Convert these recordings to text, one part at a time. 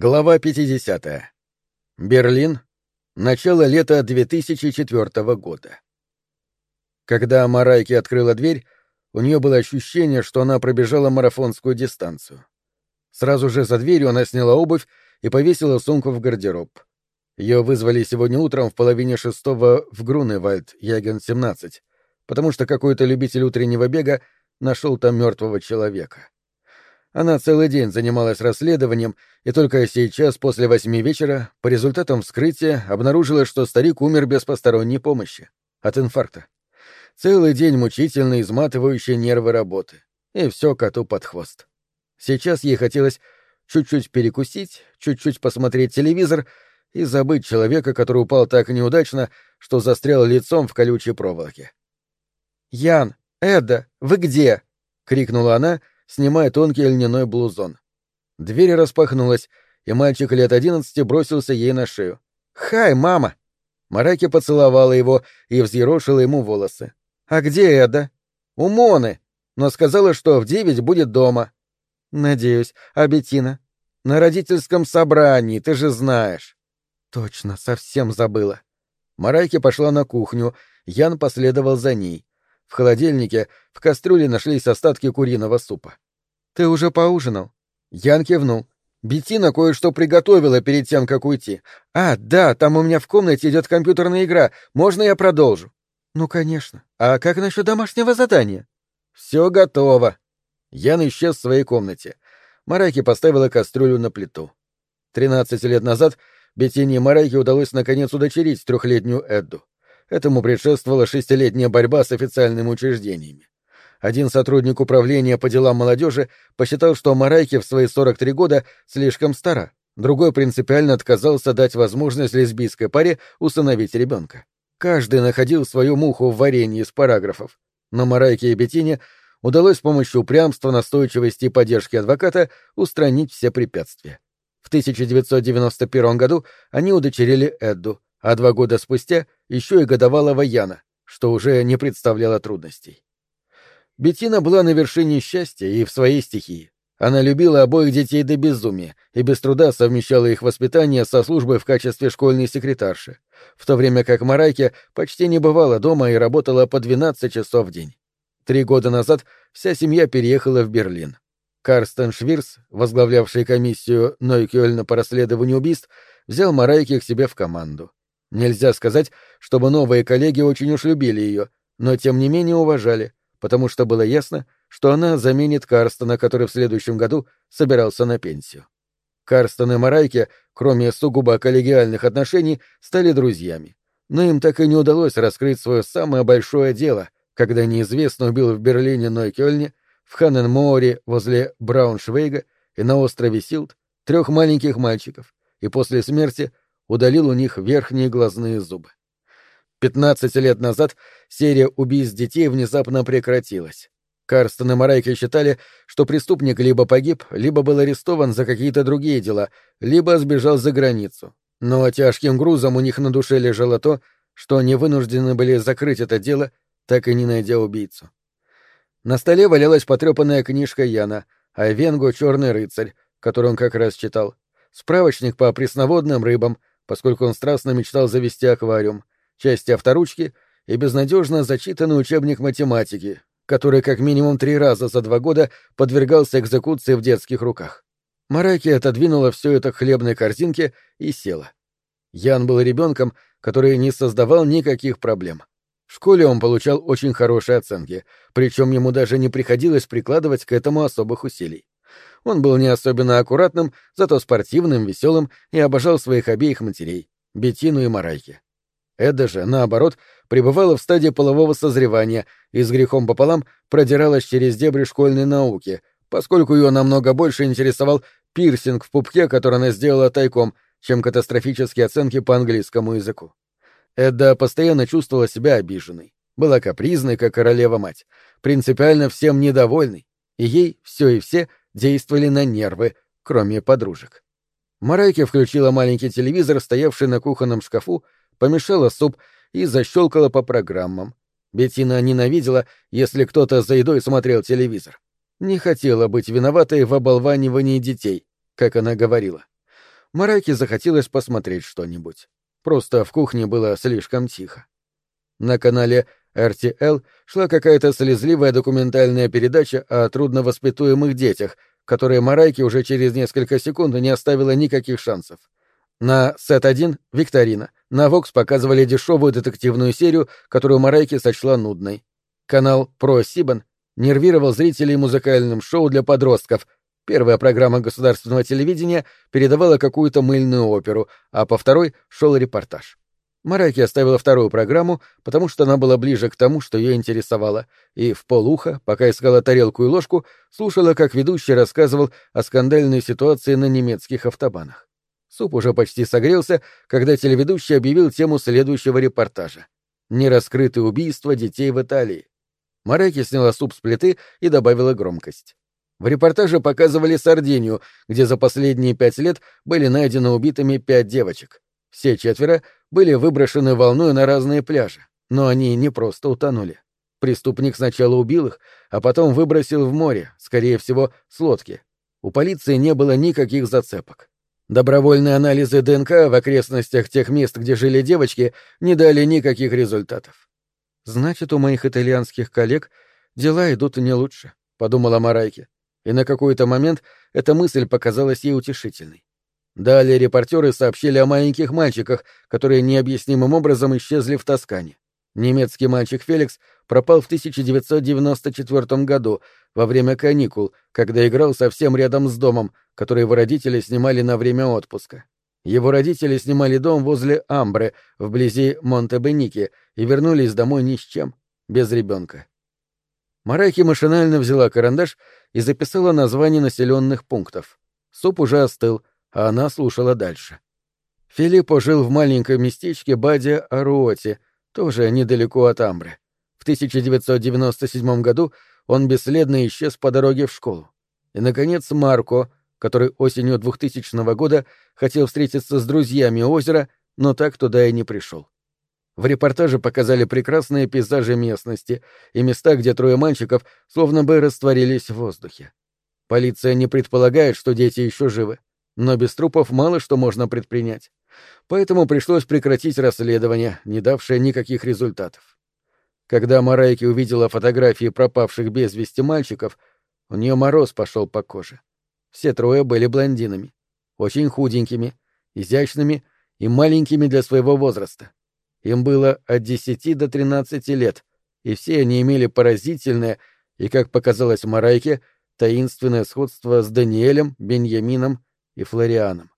Глава 50. Берлин. Начало лета 2004 года. Когда Марайки открыла дверь, у нее было ощущение, что она пробежала марафонскую дистанцию. Сразу же за дверью она сняла обувь и повесила сумку в гардероб. Ее вызвали сегодня утром в половине шестого в Груневальд, Яген-17, потому что какой-то любитель утреннего бега нашел там мертвого человека. Она целый день занималась расследованием, и только сейчас, после восьми вечера, по результатам вскрытия, обнаружила, что старик умер без посторонней помощи. От инфаркта. Целый день мучительно изматывающие нервы работы. И все коту под хвост. Сейчас ей хотелось чуть-чуть перекусить, чуть-чуть посмотреть телевизор и забыть человека, который упал так неудачно, что застрял лицом в колючей проволоке. «Ян! Эда! Вы где?» — крикнула она — снимая тонкий льняной блузон. Дверь распахнулась, и мальчик лет одиннадцати бросился ей на шею. «Хай, мама!» Мараки поцеловала его и взъерошила ему волосы. «А где Эда?» «У Моны, но сказала, что в девять будет дома». «Надеюсь. А Беттина?» «На родительском собрании, ты же знаешь». «Точно, совсем забыла». Марайки пошла на кухню, Ян последовал за ней. В холодильнике в кастрюле нашлись остатки куриного супа. «Ты уже поужинал?» Ян кивнул. Беттина кое-что приготовила перед тем, как уйти. «А, да, там у меня в комнате идет компьютерная игра. Можно я продолжу?» «Ну, конечно. А как насчет домашнего задания?» «Все готово». Ян исчез в своей комнате. Марайки поставила кастрюлю на плиту. Тринадцать лет назад Беттине и Марайке удалось наконец удочерить трехлетнюю Эдду. Этому предшествовала шестилетняя борьба с официальными учреждениями. Один сотрудник управления по делам молодежи посчитал, что Марайке в свои 43 года слишком стара, другой принципиально отказался дать возможность лесбийской паре усыновить ребенка. Каждый находил свою муху в варенье из параграфов, но Марайке и Бетине удалось с помощью упрямства, настойчивости и поддержки адвоката устранить все препятствия. В 1991 году они удочерили Эдду, а два года спустя еще и годовалого Яна, что уже не представляло трудностей. Бетина была на вершине счастья и в своей стихии. Она любила обоих детей до безумия и без труда совмещала их воспитание со службой в качестве школьной секретарши, в то время как Марайке почти не бывала дома и работала по 12 часов в день. Три года назад вся семья переехала в Берлин. Карстен Швирс, возглавлявший комиссию Нойкёльна по расследованию убийств, взял Марайке к себе в команду. Нельзя сказать, чтобы новые коллеги очень уж любили ее, но тем не менее уважали, потому что было ясно, что она заменит Карстона, который в следующем году собирался на пенсию. Карстон и Марайке, кроме сугубо коллегиальных отношений, стали друзьями. Но им так и не удалось раскрыть свое самое большое дело, когда неизвестно убил в Берлине Нойкёльне, в Ханненмооре возле Брауншвейга и на острове Силд трех маленьких мальчиков, и после смерти удалил у них верхние глазные зубы. Пятнадцать лет назад серия убийств детей внезапно прекратилась. Карстен и Марайка считали, что преступник либо погиб, либо был арестован за какие-то другие дела, либо сбежал за границу. Но тяжким грузом у них на душе лежало то, что они вынуждены были закрыть это дело, так и не найдя убийцу. На столе валялась потрепанная книжка Яна о Венгу «Черный рыцарь», которую он как раз читал, справочник по пресноводным рыбам, поскольку он страстно мечтал завести аквариум, части авторучки и безнадежно зачитанный учебник математики, который как минимум три раза за два года подвергался экзекуции в детских руках. Мараки отодвинула все это к хлебной корзинке и села. Ян был ребенком, который не создавал никаких проблем. В школе он получал очень хорошие оценки, причем ему даже не приходилось прикладывать к этому особых усилий. Он был не особенно аккуратным, зато спортивным, веселым и обожал своих обеих матерей — Бетину и Марайки. Эда же, наоборот, пребывала в стадии полового созревания и с грехом пополам продиралась через дебри школьной науки, поскольку ее намного больше интересовал пирсинг в пупке, который она сделала тайком, чем катастрофические оценки по английскому языку. Эда постоянно чувствовала себя обиженной, была капризной, как королева-мать, принципиально всем недовольной, и ей все и все действовали на нервы, кроме подружек. Марайке включила маленький телевизор, стоявший на кухонном шкафу, помешала суп и защелкала по программам. Беттина ненавидела, если кто-то за едой смотрел телевизор. Не хотела быть виноватой в оболванивании детей, как она говорила. Марайке захотелось посмотреть что-нибудь. Просто в кухне было слишком тихо. На канале RTL шла какая-то слезливая документальная передача о трудновоспитуемых детях, которые Марайке уже через несколько секунд не оставила никаких шансов. На Сет-1 — викторина. На Вокс показывали дешевую детективную серию, которую Марайке сочла нудной. Канал Про Сибан нервировал зрителей музыкальным шоу для подростков. Первая программа государственного телевидения передавала какую-то мыльную оперу, а по второй шел репортаж. Марайки оставила вторую программу, потому что она была ближе к тому, что ее интересовало, и в полуха, пока искала тарелку и ложку, слушала, как ведущий рассказывал о скандальной ситуации на немецких автобанах. Суп уже почти согрелся, когда телеведущий объявил тему следующего репортажа. «Нераскрытые убийства детей в Италии». Марайки сняла суп с плиты и добавила громкость. В репортаже показывали Сардинию, где за последние пять лет были найдены убитыми пять девочек. Все четверо были выброшены волной на разные пляжи, но они не просто утонули. Преступник сначала убил их, а потом выбросил в море, скорее всего, с лодки. У полиции не было никаких зацепок. Добровольные анализы ДНК в окрестностях тех мест, где жили девочки, не дали никаких результатов. «Значит, у моих итальянских коллег дела идут не лучше», — подумала Марайки. И на какой-то момент эта мысль показалась ей утешительной. Далее репортеры сообщили о маленьких мальчиках, которые необъяснимым образом исчезли в Тоскане. Немецкий мальчик Феликс пропал в 1994 году во время каникул, когда играл совсем рядом с домом, который его родители снимали на время отпуска. Его родители снимали дом возле Амбре, вблизи Монте-Беники, и вернулись домой ни с чем, без ребенка. Марайки машинально взяла карандаш и записала название населенных пунктов. Суп уже остыл, а она слушала дальше. Филиппо жил в маленьком местечке Бадия-Аруоте, тоже недалеко от Амбры. В 1997 году он бесследно исчез по дороге в школу. И, наконец, Марко, который осенью 2000 года хотел встретиться с друзьями озера, но так туда и не пришел. В репортаже показали прекрасные пейзажи местности и места, где трое мальчиков словно бы растворились в воздухе. Полиция не предполагает, что дети еще живы но без трупов мало что можно предпринять. Поэтому пришлось прекратить расследование, не давшее никаких результатов. Когда Марайки увидела фотографии пропавших без вести мальчиков, у нее мороз пошел по коже. Все трое были блондинами, очень худенькими, изящными и маленькими для своего возраста. Им было от 10 до 13 лет, и все они имели поразительное и, как показалось Марайке, таинственное сходство с Даниэлем, Беньямином и Флорианом.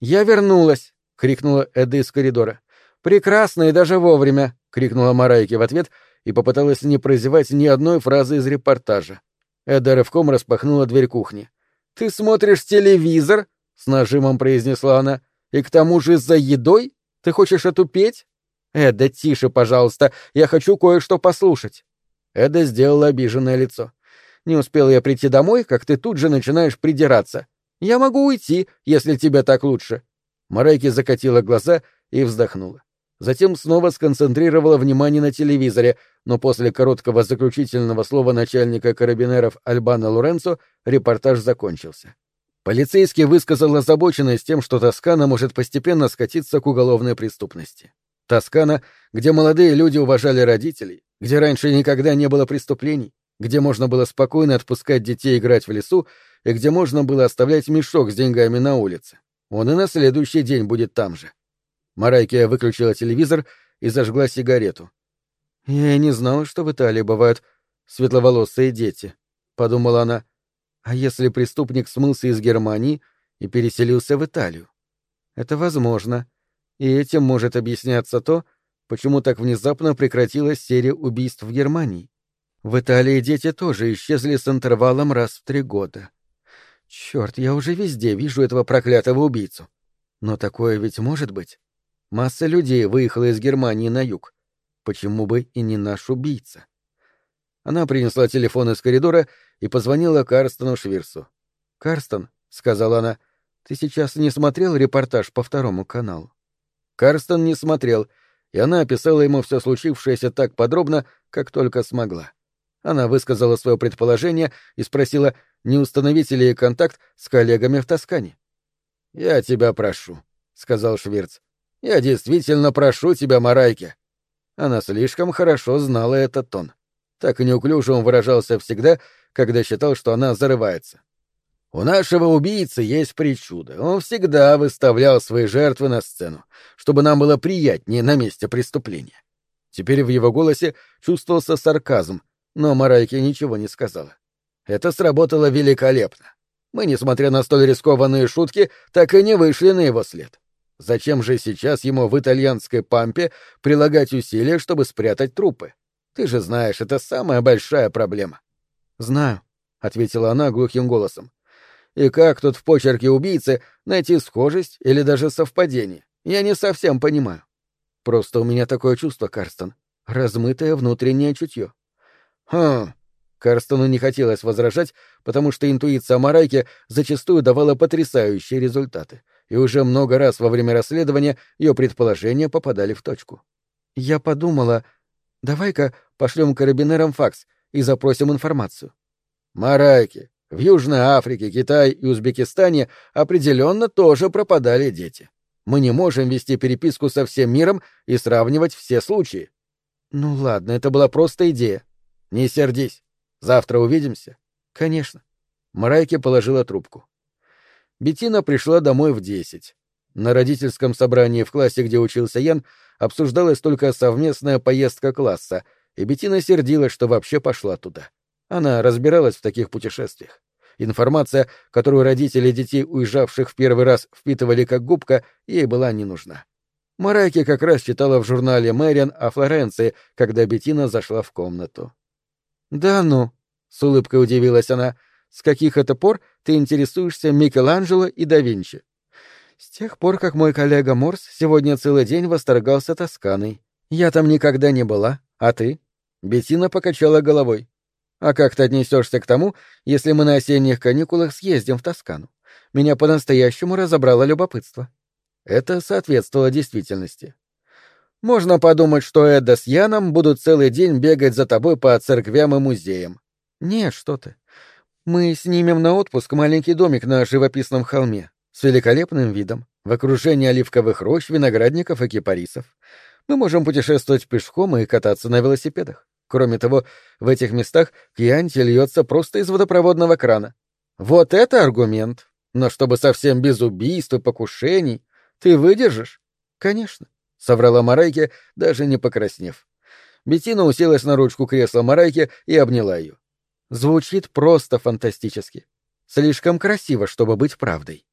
«Я вернулась!» — крикнула Эда из коридора. «Прекрасно и даже вовремя!» — крикнула Марайки в ответ и попыталась не прозевать ни одной фразы из репортажа. Эда рывком распахнула дверь кухни. «Ты смотришь телевизор?» — с нажимом произнесла она. «И к тому же за едой? Ты хочешь отупеть?» «Эда, тише, пожалуйста, я хочу кое-что послушать». Эда сделала обиженное лицо. «Не успел я прийти домой, как ты тут же начинаешь придираться. Я могу уйти, если тебе так лучше. Марайки закатила глаза и вздохнула. Затем снова сконцентрировала внимание на телевизоре, но после короткого заключительного слова начальника карабинеров Альбана Лоренцо репортаж закончился. Полицейский высказал озабоченность тем, что Тоскана может постепенно скатиться к уголовной преступности. Тоскана, где молодые люди уважали родителей, где раньше никогда не было преступлений, где можно было спокойно отпускать детей играть в лесу и где можно было оставлять мешок с деньгами на улице. Он и на следующий день будет там же. Марайкия выключила телевизор и зажгла сигарету. «Я и не знала, что в Италии бывают светловолосые дети», — подумала она. «А если преступник смылся из Германии и переселился в Италию? Это возможно. И этим может объясняться то, почему так внезапно прекратилась серия убийств в Германии. В Италии дети тоже исчезли с интервалом раз в три года. Черт, я уже везде вижу этого проклятого убийцу. Но такое ведь может быть. Масса людей выехала из Германии на юг. Почему бы и не наш убийца? Она принесла телефон из коридора и позвонила Карстону Швирсу. «Карстон», — сказала она, — «ты сейчас не смотрел репортаж по второму каналу?» Карстон не смотрел, и она описала ему все случившееся так подробно, как только смогла. Она высказала свое предположение и спросила, не установить ли контакт с коллегами в Тоскане. «Я тебя прошу», — сказал Швирц. «Я действительно прошу тебя, Марайке». Она слишком хорошо знала этот тон. Так неуклюже он выражался всегда, когда считал, что она зарывается. У нашего убийцы есть причуда. Он всегда выставлял свои жертвы на сцену, чтобы нам было приятнее на месте преступления. Теперь в его голосе чувствовался сарказм, но Марайке ничего не сказала. Это сработало великолепно. Мы, несмотря на столь рискованные шутки, так и не вышли на его след. Зачем же сейчас ему в итальянской пампе прилагать усилия, чтобы спрятать трупы? Ты же знаешь, это самая большая проблема. — Знаю, — ответила она глухим голосом. И как тут в почерке убийцы найти схожесть или даже совпадение? Я не совсем понимаю. Просто у меня такое чувство, Карстон. Размытое внутреннее чутье. Хм. Карстону не хотелось возражать, потому что интуиция Марайки зачастую давала потрясающие результаты, и уже много раз во время расследования ее предположения попадали в точку. Я подумала, давай-ка пошлем карабинерам факс и запросим информацию. Марайки, в Южной Африке, Китае и Узбекистане определенно тоже пропадали дети. Мы не можем вести переписку со всем миром и сравнивать все случаи. Ну ладно, это была просто идея. Не сердись. Завтра увидимся. Конечно. Марайке положила трубку. Бетина пришла домой в десять. На родительском собрании в классе, где учился Ян, обсуждалась только совместная поездка класса, и Бетина сердилась, что вообще пошла туда. Она разбиралась в таких путешествиях. Информация, которую родители детей, уезжавших в первый раз, впитывали как губка, ей была не нужна. Марайки как раз читала в журнале «Мэриан» о Флоренции, когда Бетина зашла в комнату. «Да ну», — с улыбкой удивилась она, — «с каких это пор ты интересуешься Микеланджело и да Винчи?» «С тех пор, как мой коллега Морс сегодня целый день восторгался Тосканой. Я там никогда не была, а ты?» Бетина покачала головой. А как ты отнесешься к тому, если мы на осенних каникулах съездим в Тоскану? Меня по-настоящему разобрало любопытство. Это соответствовало действительности. Можно подумать, что Эдда с Яном будут целый день бегать за тобой по церквям и музеям. Нет, что ты. Мы снимем на отпуск маленький домик на живописном холме с великолепным видом, в окружении оливковых рощ, виноградников и кипарисов. Мы можем путешествовать пешком и кататься на велосипедах. Кроме того, в этих местах кьянти льется просто из водопроводного крана. Вот это аргумент. Но чтобы совсем без убийств и покушений, ты выдержишь? Конечно, — соврала Марайке, даже не покраснев. Бетина уселась на ручку кресла Марайки и обняла ее. Звучит просто фантастически. Слишком красиво, чтобы быть правдой.